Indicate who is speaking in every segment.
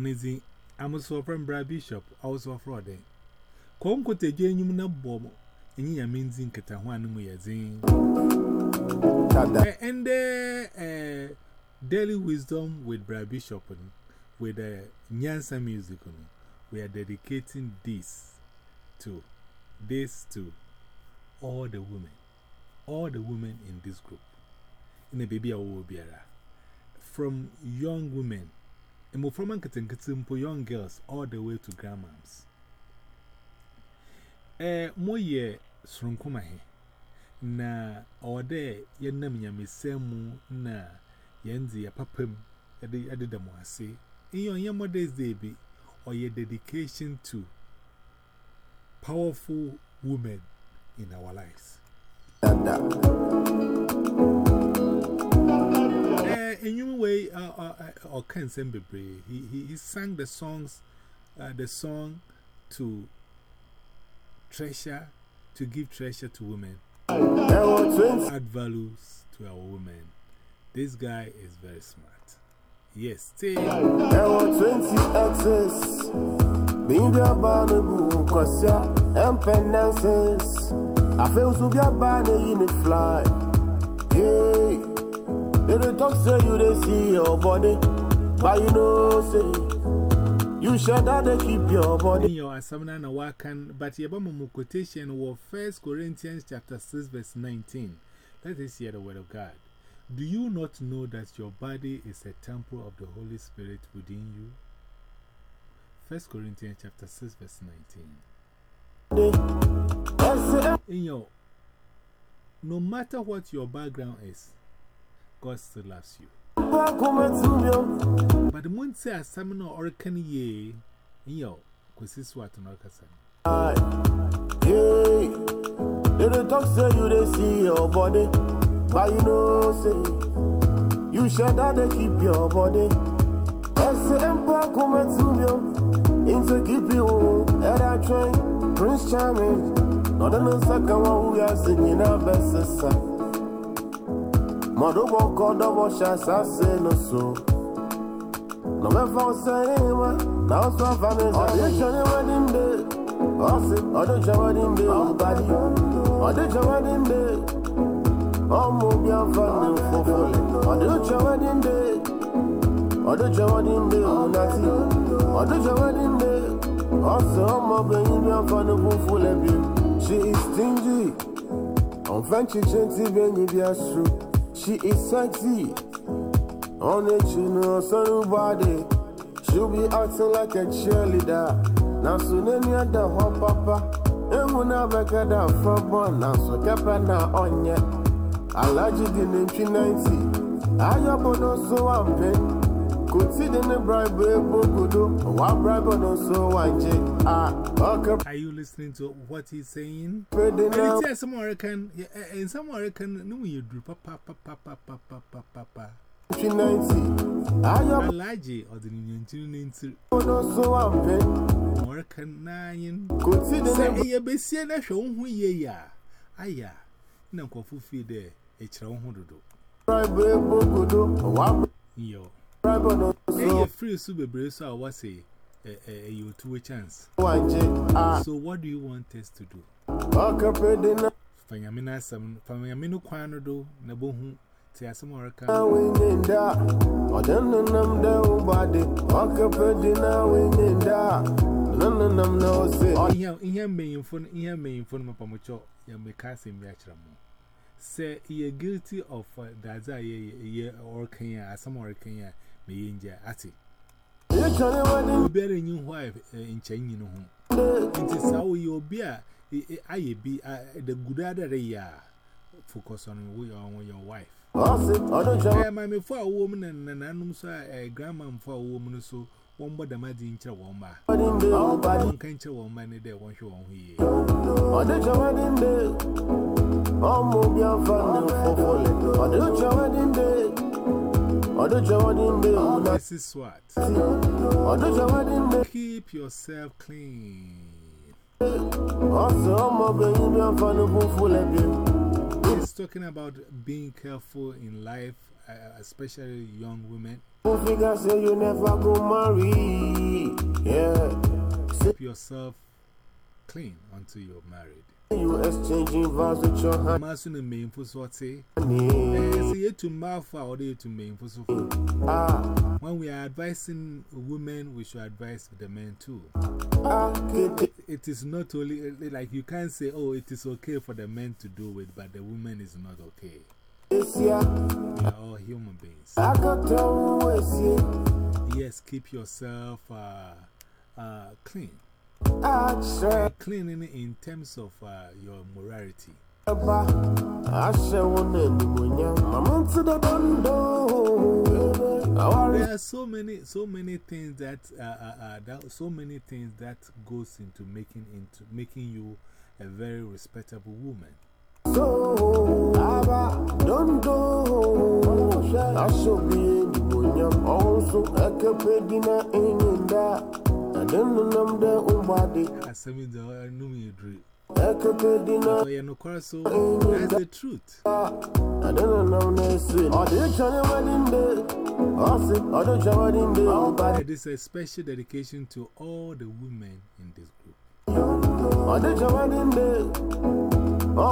Speaker 1: Onizi, I'm also from Brad Bishop, also fraud. Conco te genuine na bomb, and ye means in Catahuan Muyazin. And the Daily Wisdom with Brad Bishop um, with the Nyansa music. Um, we are dedicating this to this to all the women, all the women in this group. In a baby, I will be from young women, and from young girls all the way to grandmoms. Eh, mo ye srunkuma he. Na ode ye nam ya mesemu na yenzi ya papam ade ade da mo ase. In your young mother's day be or your dedication to powerful women in our lives. Uh, in your way, or can send he, he, he sang the songs, uh, the song to treasure, to give treasure to women, add values to our women. This guy is very smart. Yes, stay.
Speaker 2: There were 20 exes. Being the abandoned, cause ya, and penances. I feel so get bad in the fly. Hey, they don't talk say you, they see your body. But you know, say, you that they keep your body.
Speaker 1: In your Asamna na Wakan, but Yabamu quotation was 1 Corinthians chapter 6, verse 19. Let us hear the word of God. Do you not know that your body is a temple of the Holy Spirit within you? 1 Corinthians chapter 6 verse 19. In your, no matter what your background is, God still loves you. But the moon says, Summon or can ye, your, because this what an
Speaker 2: Hey, they talk say you, they see your body. But you know, say, you should that they keep your body. As the emperor come to you, into keep you, at a train, Prince Charming. Not a second one we are singing our best. On the wash as I say no so. No matter saying, now so family, audition wedding day. Audition wedding day, body. Audition wedding day. ọmọ obi afani fọfọlẹ ọdúnjọ wedding day ọdúnjọ wedding day ọ̀nàtí ọdúnjọ wedding day ọmọ obìnrin bí afani fọfọlẹ bí she is stingy. Ọ̀nfẹ́ chichen tí bẹ́yìn bí aṣọ She is sexy. On it, she knows her body. She'll be acting like a cheerleader. Now soon any other hot papa. Ehuna bekada fọbọ na sokapa na onye. Alaji dị n'entwi 90. Ayọbụ n'oso wa mpe.
Speaker 1: Are you listening to what he's saying?
Speaker 2: Pwede
Speaker 1: And
Speaker 2: na
Speaker 1: it's here, some American, in some American, no, you do papa, papa, papa, papa, papa.
Speaker 2: nintri 90 Ayabo
Speaker 1: Alaji or the Ninja
Speaker 2: no so ampe
Speaker 1: American nine.
Speaker 2: Kuti di
Speaker 1: Say,
Speaker 2: ne
Speaker 1: you be seeing a show who ye ya. Aya, no coffee feed there. A chow hodo.
Speaker 2: bribe ebo kudo Wa
Speaker 1: Yo.
Speaker 2: Bribe no
Speaker 1: Hey,
Speaker 2: so
Speaker 1: you're free super brave, so I was a you two a chance.
Speaker 2: wanje Ah,
Speaker 1: So, what do you want us to do?
Speaker 2: okay pwede na
Speaker 1: Fanyamina some, Fanyamino Quano do, Nabohu, Tia some American.
Speaker 2: winning da Odenne nam da ubade Okay pwede na winning da Nana nam no say
Speaker 1: Ihe ihe main phone ihe main phone mapamucho ya mekasi mbiachiramu. Say ye guilty of uh, daza ye ye or Kenya some or Kenya me yinja ati.
Speaker 2: You trying wedding
Speaker 1: You better new wife in China no ho.
Speaker 2: day
Speaker 1: Nti sa wo ye obi a aye bi the good other ya focus on your on your wife.
Speaker 2: Ose, ọdún jẹ́
Speaker 1: Eh my me for a woman and nanum so eh grandma for a woman so one body ma din kire won ba.
Speaker 2: wedding day, ọbàdí.
Speaker 1: Won kan kire won ba ne dey won hwe won ho ye.
Speaker 2: Ọdún jẹ́ wedding day, ọmọ obi àǹfààní fọ́fọ́lẹ̀. Ọdún jẹ́ wedding day, ọdún jẹ́ wedding day, ọ̀nà
Speaker 1: This is what.
Speaker 2: tí. Ọdún jẹ́ wedding day,
Speaker 1: Keep yourself clean.
Speaker 2: ọ̀sẹ̀ ọmọ obìnrin bí àǹfààní fọ́fọ́lẹ̀ bí.
Speaker 1: He's talking about being careful in life uh, especially young women,
Speaker 2: Who figure say you never go marry? Yeah.
Speaker 1: keep yourself clean until you're married.
Speaker 2: You exchanging vows with your
Speaker 1: I'm asking the main for what say, see it to mouth or to so.
Speaker 2: Ah,
Speaker 1: When we are advising women, we should advise the men too.
Speaker 2: ah, it.
Speaker 1: Is not only like you can't say, oh, it is okay for the men to do it, but the woman is not okay. We are all human beings.
Speaker 2: I got to see.
Speaker 1: Yes, keep yourself uh, uh, clean.
Speaker 2: Said,
Speaker 1: Cleaning in terms of uh, your morality.
Speaker 2: I shall one anymore. I'm into the bundle.
Speaker 1: There are so many, so many things that, uh, uh, uh, that, so many things that goes into making, into making you a very respectable woman.
Speaker 2: So, Abba, don't do. I shall be anymore. Also, I can in that. I don't know the umbadi.
Speaker 1: I mean, new me dream.
Speaker 2: I pay dinner.
Speaker 1: So, you know, so that's the truth.
Speaker 2: I don't know next week. Or the wedding day. Or say, or the Johnny wedding day. But
Speaker 1: It is a special dedication to all the women in this group.
Speaker 2: or the Johnny wedding day.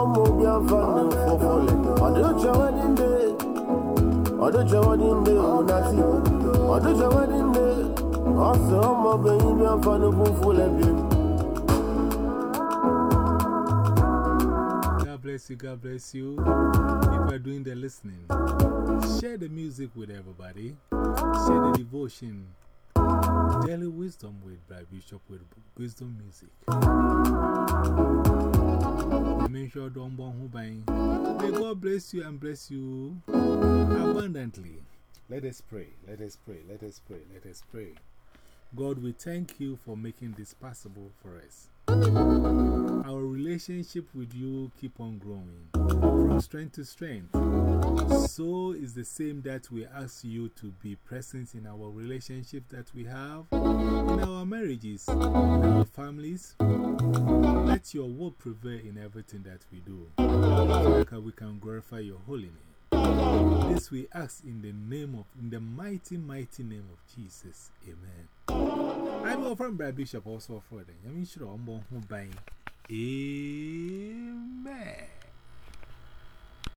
Speaker 2: Movie and fun for falling. Or the Johnny wedding day. Or the Johnny wedding day. Oh, Nati. Or wedding day. Or say, my baby and fun for full
Speaker 1: God bless you, God bless you. If you're doing the listening, share the music with everybody, share the devotion, daily wisdom with Brad Bishop with wisdom music. Sure don't. May God bless you and bless you abundantly. Let us pray, let us pray, let us pray, let us pray. God, we thank you for making this possible for us. Our relationship with you keep on growing from strength to strength. So is the same that we ask you to be present in our relationship that we have, in our marriages, in our families. Let your will prevail in everything that we do, so that we can glorify your holy name. This we ask in the name of, in the mighty, mighty name of Jesus. Amen. I'm friend Brad Bishop also for the. I'm going to buy. Amen.